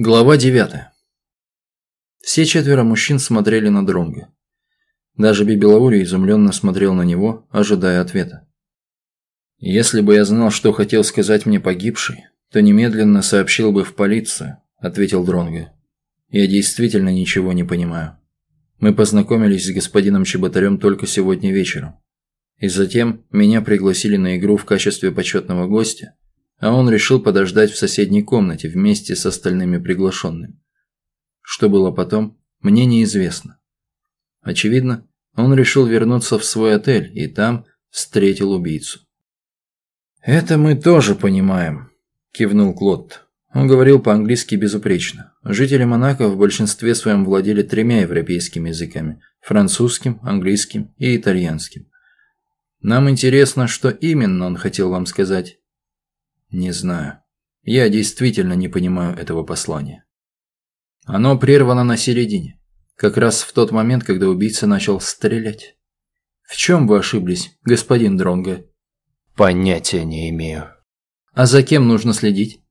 Глава 9. Все четверо мужчин смотрели на Дронга. Даже Бибелаури изумленно смотрел на него, ожидая ответа. «Если бы я знал, что хотел сказать мне погибший, то немедленно сообщил бы в полицию», – ответил Дронга. «Я действительно ничего не понимаю. Мы познакомились с господином Чеботарем только сегодня вечером. И затем меня пригласили на игру в качестве почетного гостя, а он решил подождать в соседней комнате вместе с остальными приглашенными. Что было потом, мне неизвестно. Очевидно, он решил вернуться в свой отель и там встретил убийцу. «Это мы тоже понимаем», – кивнул Клод. Он говорил по-английски безупречно. Жители Монако в большинстве своем владели тремя европейскими языками – французским, английским и итальянским. Нам интересно, что именно он хотел вам сказать. Не знаю. Я действительно не понимаю этого послания. Оно прервано на середине. Как раз в тот момент, когда убийца начал стрелять. В чем вы ошиблись, господин Дронго? Понятия не имею. А за кем нужно следить?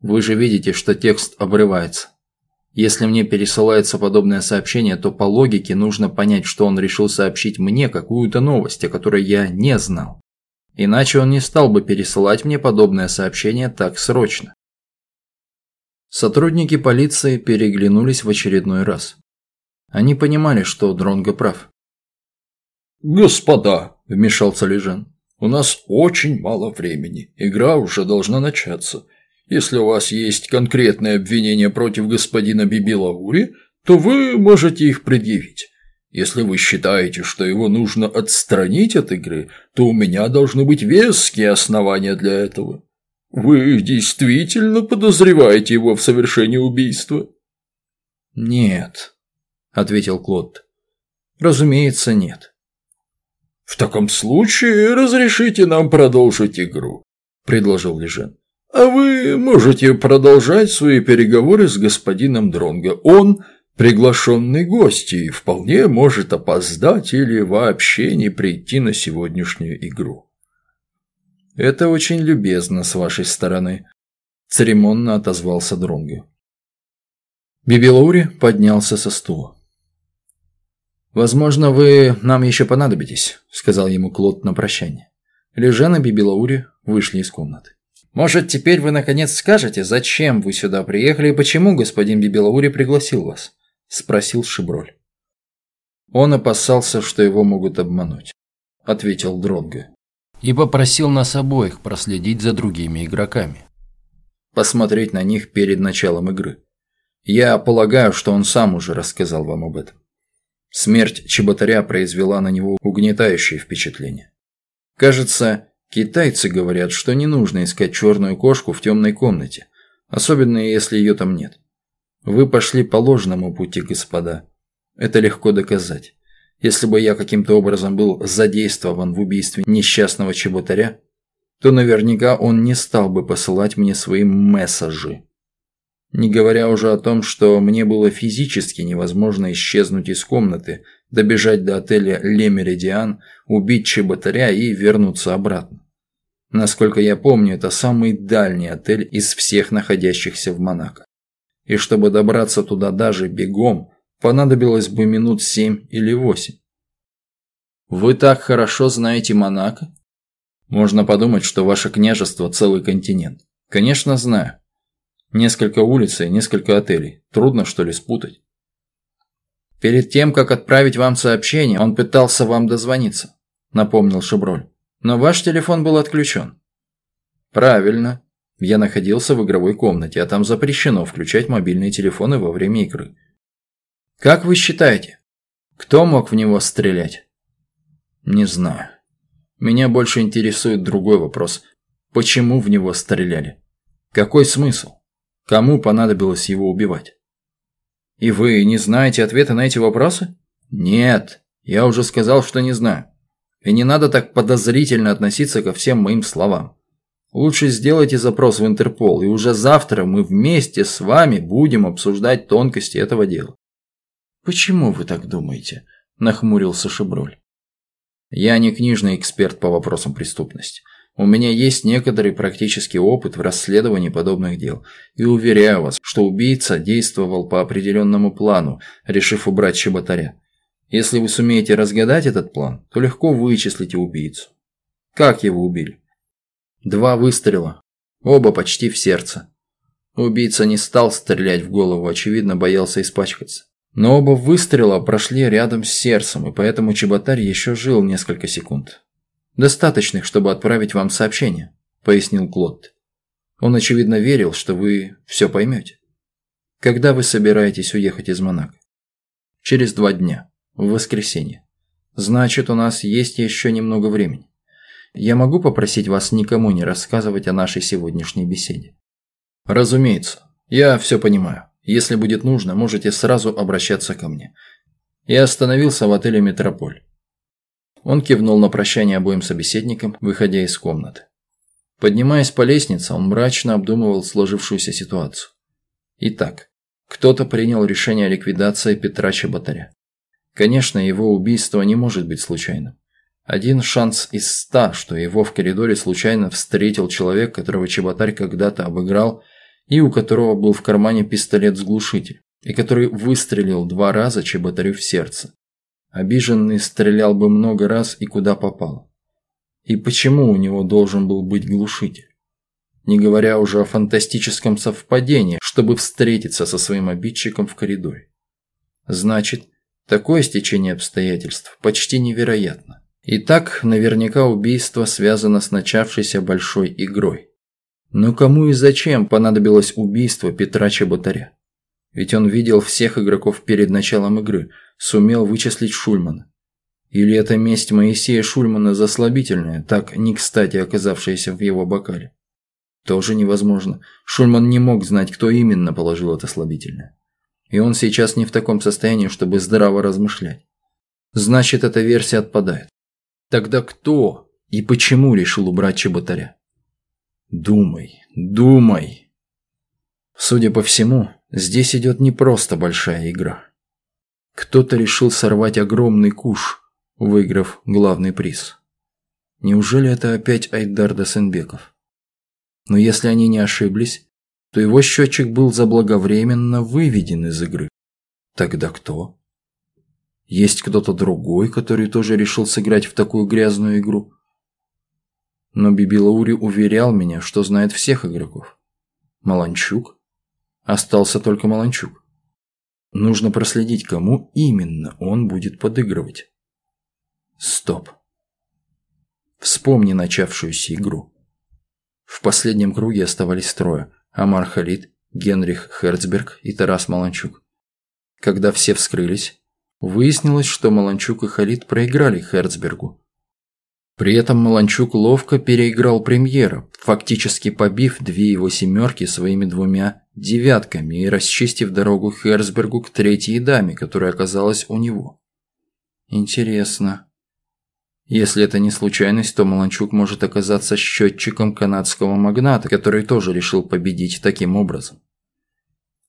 Вы же видите, что текст обрывается. Если мне пересылается подобное сообщение, то по логике нужно понять, что он решил сообщить мне какую-то новость, о которой я не знал. Иначе он не стал бы пересылать мне подобное сообщение так срочно. Сотрудники полиции переглянулись в очередной раз. Они понимали, что Дронго прав. «Господа», – вмешался Лежен, – «у нас очень мало времени. Игра уже должна начаться. Если у вас есть конкретные обвинения против господина Бибилаури, то вы можете их предъявить. Если вы считаете, что его нужно отстранить от игры, то у меня должны быть веские основания для этого. Вы действительно подозреваете его в совершении убийства? Нет, ответил Клод. Разумеется, нет. В таком случае разрешите нам продолжить игру, предложил Лежен. А вы можете продолжать свои переговоры с господином Дронго. Он приглашенный гость и вполне может опоздать или вообще не прийти на сегодняшнюю игру. «Это очень любезно с вашей стороны», – церемонно отозвался Дронго. Бибилаури поднялся со стула. «Возможно, вы нам еще понадобитесь», – сказал ему Клод на прощание. Лежан и Бибилаури вышли из комнаты. «Может, теперь вы наконец скажете, зачем вы сюда приехали и почему господин Бибилаури пригласил вас?» – спросил Шиброль. Он опасался, что его могут обмануть, – ответил Дронго. И попросил нас обоих проследить за другими игроками. Посмотреть на них перед началом игры. Я полагаю, что он сам уже рассказал вам об этом. Смерть Чеботаря произвела на него угнетающее впечатление. Кажется, китайцы говорят, что не нужно искать черную кошку в темной комнате, особенно если ее там нет. Вы пошли по ложному пути, господа. Это легко доказать. Если бы я каким-то образом был задействован в убийстве несчастного чеботаря, то наверняка он не стал бы посылать мне свои мессажи. Не говоря уже о том, что мне было физически невозможно исчезнуть из комнаты, добежать до отеля Ле Меридиан, убить чеботаря и вернуться обратно. Насколько я помню, это самый дальний отель из всех находящихся в Монако и чтобы добраться туда даже бегом, понадобилось бы минут семь или восемь. Вы так хорошо знаете Монако? Можно подумать, что ваше княжество – целый континент. Конечно, знаю. Несколько улиц и несколько отелей. Трудно, что ли, спутать? Перед тем, как отправить вам сообщение, он пытался вам дозвониться, напомнил Шеброль. Но ваш телефон был отключен. Правильно. Я находился в игровой комнате, а там запрещено включать мобильные телефоны во время игры. Как вы считаете, кто мог в него стрелять? Не знаю. Меня больше интересует другой вопрос. Почему в него стреляли? Какой смысл? Кому понадобилось его убивать? И вы не знаете ответа на эти вопросы? Нет, я уже сказал, что не знаю. И не надо так подозрительно относиться ко всем моим словам. Лучше сделайте запрос в Интерпол, и уже завтра мы вместе с вами будем обсуждать тонкости этого дела. «Почему вы так думаете?» – нахмурился Шеброль. «Я не книжный эксперт по вопросам преступности. У меня есть некоторый практический опыт в расследовании подобных дел, и уверяю вас, что убийца действовал по определенному плану, решив убрать чеботаря. Если вы сумеете разгадать этот план, то легко вычислите убийцу. Как его убили? Два выстрела, оба почти в сердце. Убийца не стал стрелять в голову, очевидно, боялся испачкаться. Но оба выстрела прошли рядом с сердцем, и поэтому чеботарь еще жил несколько секунд. «Достаточных, чтобы отправить вам сообщение», – пояснил Клод. «Он, очевидно, верил, что вы все поймете. Когда вы собираетесь уехать из Монако?» «Через два дня, в воскресенье. Значит, у нас есть еще немного времени. Я могу попросить вас никому не рассказывать о нашей сегодняшней беседе?» «Разумеется. Я все понимаю. Если будет нужно, можете сразу обращаться ко мне». Я остановился в отеле «Метрополь». Он кивнул на прощание обоим собеседникам, выходя из комнаты. Поднимаясь по лестнице, он мрачно обдумывал сложившуюся ситуацию. Итак, кто-то принял решение о ликвидации Петра Чеботаря. Конечно, его убийство не может быть случайным. Один шанс из ста, что его в коридоре случайно встретил человек, которого Чеботарь когда-то обыграл, и у которого был в кармане пистолет с глушителем, и который выстрелил два раза Чеботарю в сердце. Обиженный стрелял бы много раз и куда попало. И почему у него должен был быть глушитель? Не говоря уже о фантастическом совпадении, чтобы встретиться со своим обидчиком в коридоре. Значит, такое стечение обстоятельств почти невероятно. И так, наверняка убийство связано с начавшейся большой игрой. Но кому и зачем понадобилось убийство Петра Чеботаря? Ведь он видел всех игроков перед началом игры, сумел вычислить Шульмана. Или это месть Моисея Шульмана заслабительная, так не кстати оказавшаяся в его бокале? Тоже невозможно. Шульман не мог знать, кто именно положил это слабительное. И он сейчас не в таком состоянии, чтобы здраво размышлять. Значит, эта версия отпадает. Тогда кто и почему решил убрать Чеботаря? Думай, думай. Судя по всему, Здесь идет не просто большая игра. Кто-то решил сорвать огромный куш, выиграв главный приз. Неужели это опять Айдар Досенбеков? Но если они не ошиблись, то его счетчик был заблаговременно выведен из игры. Тогда кто? Есть кто-то другой, который тоже решил сыграть в такую грязную игру? Но Бибилаури уверял меня, что знает всех игроков. Маланчук? Остался только Маланчук. Нужно проследить, кому именно он будет подыгрывать. Стоп. Вспомни начавшуюся игру. В последнем круге оставались трое. Амар Халид, Генрих Херцберг и Тарас Маланчук. Когда все вскрылись, выяснилось, что Маланчук и Халид проиграли Херцбергу, при этом Маланчук ловко переиграл премьера, фактически побив две его семерки своими двумя девятками и расчистив дорогу Херцбергу к третьей даме, которая оказалась у него. Интересно. Если это не случайность, то Маланчук может оказаться счетчиком канадского магната, который тоже решил победить таким образом.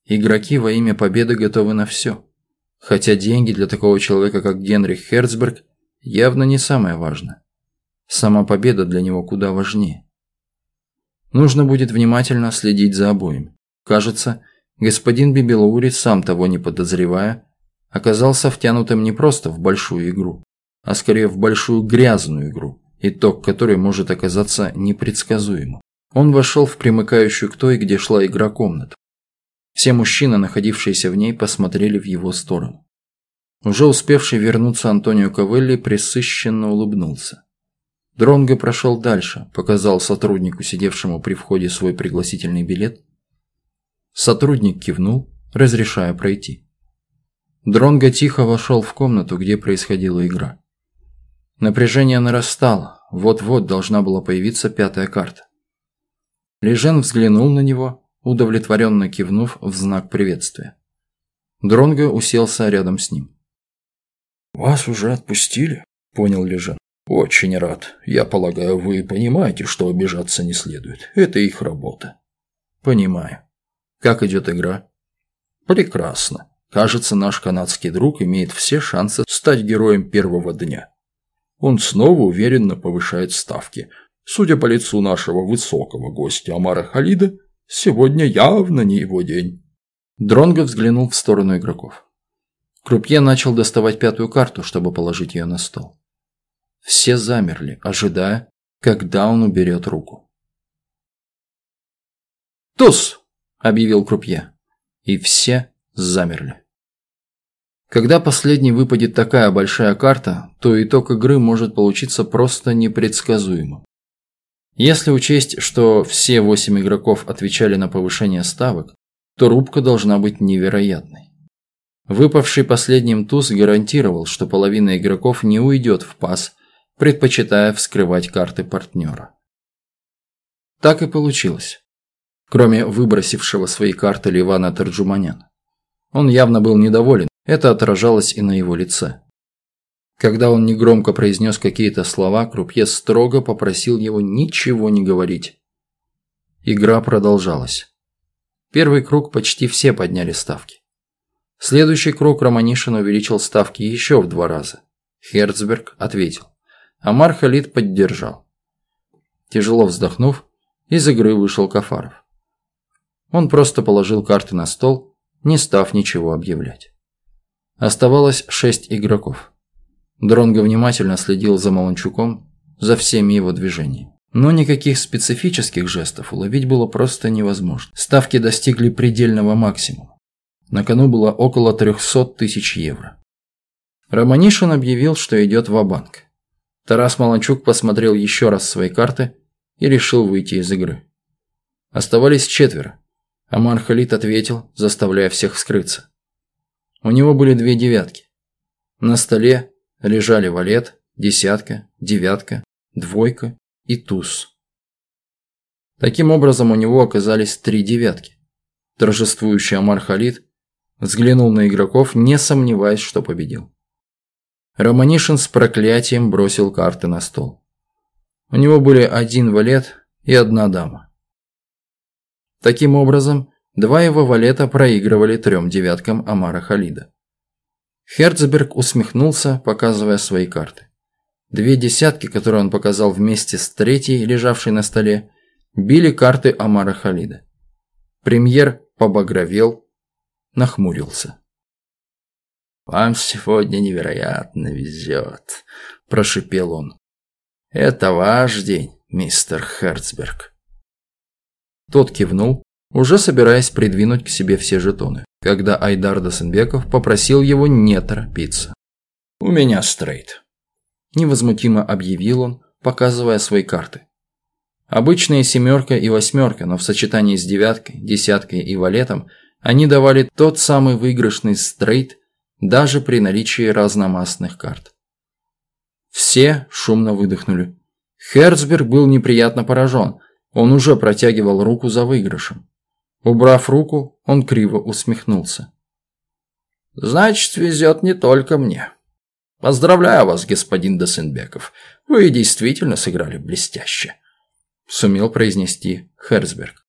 Игроки во имя победы готовы на все. Хотя деньги для такого человека, как Генрих Херцберг, явно не самое важное. Сама победа для него куда важнее. Нужно будет внимательно следить за обоими. Кажется, господин Бибелаури, сам того не подозревая, оказался втянутым не просто в большую игру, а скорее в большую грязную игру, итог которой может оказаться непредсказуемым. Он вошел в примыкающую к той, где шла игра комнату. Все мужчины, находившиеся в ней, посмотрели в его сторону. Уже успевший вернуться Антонио Кавелли присыщенно улыбнулся. Дронго прошел дальше, показал сотруднику, сидевшему при входе, свой пригласительный билет. Сотрудник кивнул, разрешая пройти. Дронго тихо вошел в комнату, где происходила игра. Напряжение нарастало, вот-вот должна была появиться пятая карта. Лежен взглянул на него, удовлетворенно кивнув в знак приветствия. Дронго уселся рядом с ним. «Вас уже отпустили?» – понял Лежен. «Очень рад. Я полагаю, вы понимаете, что обижаться не следует. Это их работа». «Понимаю. Как идет игра?» «Прекрасно. Кажется, наш канадский друг имеет все шансы стать героем первого дня. Он снова уверенно повышает ставки. Судя по лицу нашего высокого гостя Амара Халида, сегодня явно не его день. Дронго взглянул в сторону игроков. Крупье начал доставать пятую карту, чтобы положить ее на стол. Все замерли, ожидая, когда он уберет руку. «Туз!» – объявил Крупье. И все замерли. Когда последний выпадет такая большая карта, то итог игры может получиться просто непредсказуемым. Если учесть, что все восемь игроков отвечали на повышение ставок, то рубка должна быть невероятной. Выпавший последним туз гарантировал, что половина игроков не уйдет в пас, предпочитая вскрывать карты партнера. Так и получилось. Кроме выбросившего свои карты Ливана Тарджуманяна. Он явно был недоволен, это отражалось и на его лице. Когда он негромко произнес какие-то слова, Крупье строго попросил его ничего не говорить. Игра продолжалась. Первый круг почти все подняли ставки. Следующий круг Романишин увеличил ставки еще в два раза. Херцберг ответил. Амар Халид поддержал. Тяжело вздохнув, из игры вышел Кафаров. Он просто положил карты на стол, не став ничего объявлять. Оставалось шесть игроков. Дронго внимательно следил за Маланчуком, за всеми его движениями. Но никаких специфических жестов уловить было просто невозможно. Ставки достигли предельного максимума. На кону было около 300 тысяч евро. Романишин объявил, что идет в банк Тарас Маланчук посмотрел еще раз свои карты и решил выйти из игры. Оставались четверо. Амар Халид ответил, заставляя всех вскрыться. У него были две девятки. На столе лежали валет, десятка, девятка, двойка и туз. Таким образом, у него оказались три девятки. Торжествующий Амар Халид взглянул на игроков, не сомневаясь, что победил. Романишин с проклятием бросил карты на стол. У него были один валет и одна дама. Таким образом, два его валета проигрывали трем девяткам Амара Халида. Херцберг усмехнулся, показывая свои карты. Две десятки, которые он показал вместе с третьей, лежавшей на столе, били карты Амара Халида. Премьер побагровел, нахмурился. «Вам сегодня невероятно везет», – прошипел он. «Это ваш день, мистер Херцберг». Тот кивнул, уже собираясь придвинуть к себе все жетоны когда Айдар Досенбеков попросил его не торопиться. «У меня стрейт», – невозмутимо объявил он, показывая свои карты. Обычные семерка и восьмерка, но в сочетании с девяткой, десяткой и валетом они давали тот самый выигрышный стрейт даже при наличии разномастных карт. Все шумно выдохнули. Херцберг был неприятно поражен, он уже протягивал руку за выигрышем. Убрав руку, он криво усмехнулся. «Значит, везет не только мне. Поздравляю вас, господин Досенбеков. Вы действительно сыграли блестяще», – сумел произнести Херцберг.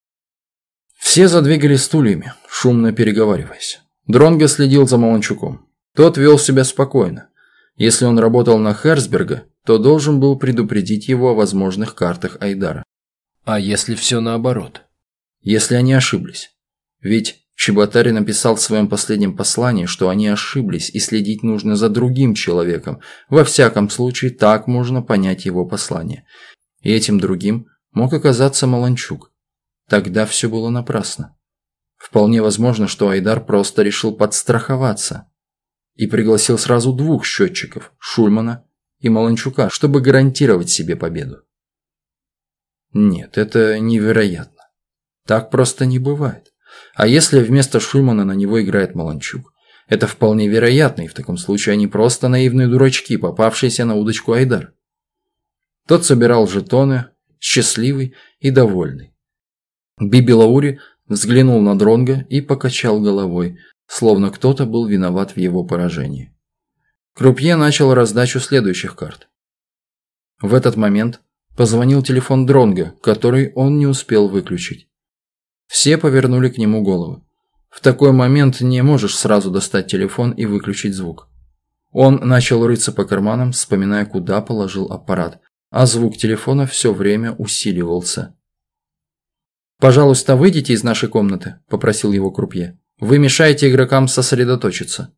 Все задвигали стульями, шумно переговариваясь. Дронго следил за Маланчуком. Тот вел себя спокойно. Если он работал на Херцберга, то должен был предупредить его о возможных картах Айдара. А если все наоборот? Если они ошиблись. Ведь Чеботари написал в своем последнем послании, что они ошиблись и следить нужно за другим человеком. Во всяком случае, так можно понять его послание. И этим другим мог оказаться Маланчук. Тогда все было напрасно. Вполне возможно, что Айдар просто решил подстраховаться и пригласил сразу двух счетчиков – Шульмана и Маланчука, чтобы гарантировать себе победу. Нет, это невероятно. Так просто не бывает. А если вместо Шульмана на него играет Маланчук? Это вполне вероятно, и в таком случае они просто наивные дурачки, попавшиеся на удочку Айдар. Тот собирал жетоны, счастливый и довольный. Биби Лаури взглянул на Дронга и покачал головой, словно кто-то был виноват в его поражении. Крупье начал раздачу следующих карт. В этот момент позвонил телефон Дронга, который он не успел выключить. Все повернули к нему головы. В такой момент не можешь сразу достать телефон и выключить звук. Он начал рыться по карманам, вспоминая, куда положил аппарат. а звук телефона все время усиливался. «Пожалуйста, выйдите из нашей комнаты», – попросил его крупье. «Вы мешаете игрокам сосредоточиться».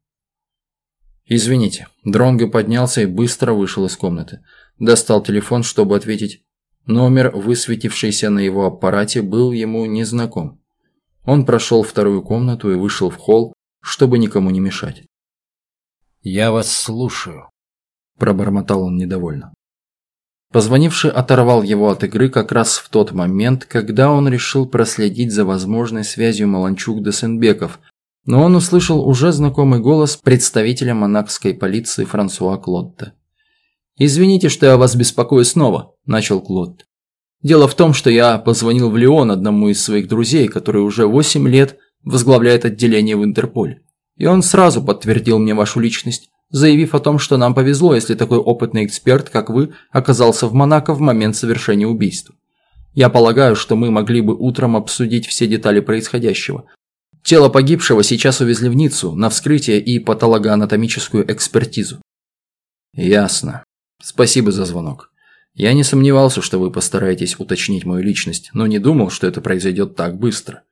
«Извините». Дронго поднялся и быстро вышел из комнаты. Достал телефон, чтобы ответить. Номер, высветившийся на его аппарате, был ему незнаком. Он прошел вторую комнату и вышел в холл, чтобы никому не мешать. «Я вас слушаю», – пробормотал он недовольно. Позвонивший оторвал его от игры как раз в тот момент, когда он решил проследить за возможной связью Маланчук-Десенбеков, но он услышал уже знакомый голос представителя монакской полиции Франсуа Клотта. «Извините, что я вас беспокою снова», – начал Клод. «Дело в том, что я позвонил в Лион одному из своих друзей, который уже 8 лет возглавляет отделение в Интерполе. И он сразу подтвердил мне вашу личность заявив о том, что нам повезло, если такой опытный эксперт, как вы, оказался в Монако в момент совершения убийства. Я полагаю, что мы могли бы утром обсудить все детали происходящего. Тело погибшего сейчас увезли в Ниццу на вскрытие и патологоанатомическую экспертизу. Ясно. Спасибо за звонок. Я не сомневался, что вы постараетесь уточнить мою личность, но не думал, что это произойдет так быстро.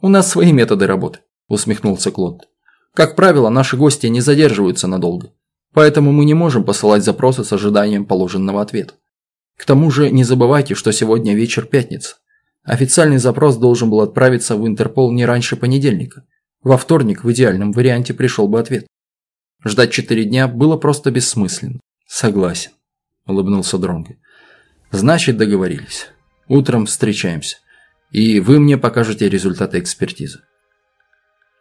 У нас свои методы работы, усмехнулся Клод. Как правило, наши гости не задерживаются надолго, поэтому мы не можем посылать запросы с ожиданием положенного ответа. К тому же не забывайте, что сегодня вечер пятницы. Официальный запрос должен был отправиться в Интерпол не раньше понедельника. Во вторник в идеальном варианте пришел бы ответ. Ждать четыре дня было просто бессмысленно. Согласен, улыбнулся Дронго. Значит, договорились. Утром встречаемся. И вы мне покажете результаты экспертизы.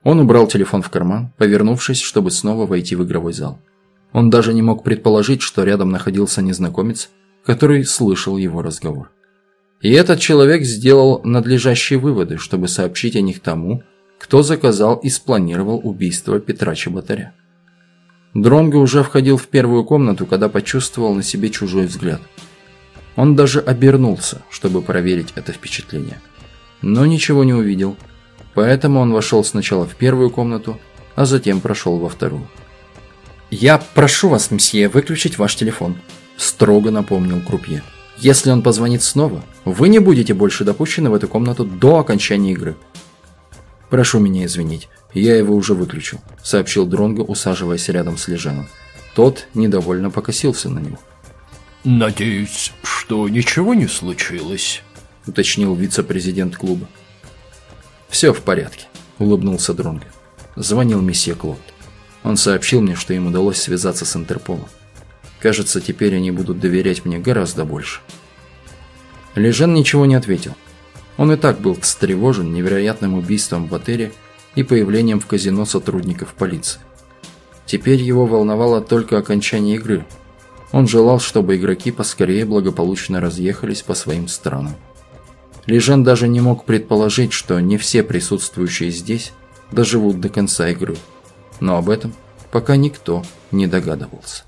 Он убрал телефон в карман, повернувшись, чтобы снова войти в игровой зал. Он даже не мог предположить, что рядом находился незнакомец, который слышал его разговор. И этот человек сделал надлежащие выводы, чтобы сообщить о них тому, кто заказал и спланировал убийство Петра Чеботаря. Дронго уже входил в первую комнату, когда почувствовал на себе чужой взгляд. Он даже обернулся, чтобы проверить это впечатление. Но ничего не увидел – Поэтому он вошел сначала в первую комнату, а затем прошел во вторую. «Я прошу вас, мсье, выключить ваш телефон», – строго напомнил Крупье. «Если он позвонит снова, вы не будете больше допущены в эту комнату до окончания игры». «Прошу меня извинить, я его уже выключил», – сообщил Дронго, усаживаясь рядом с Леженом. Тот недовольно покосился на него. «Надеюсь, что ничего не случилось?» – уточнил вице-президент клуба. «Все в порядке», – улыбнулся Дронго. Звонил месье Клод. Он сообщил мне, что им удалось связаться с Интерполом. Кажется, теперь они будут доверять мне гораздо больше. Лежен ничего не ответил. Он и так был встревожен невероятным убийством в отеле и появлением в казино сотрудников полиции. Теперь его волновало только окончание игры. Он желал, чтобы игроки поскорее благополучно разъехались по своим странам. Лежан даже не мог предположить, что не все присутствующие здесь доживут до конца игры. Но об этом пока никто не догадывался.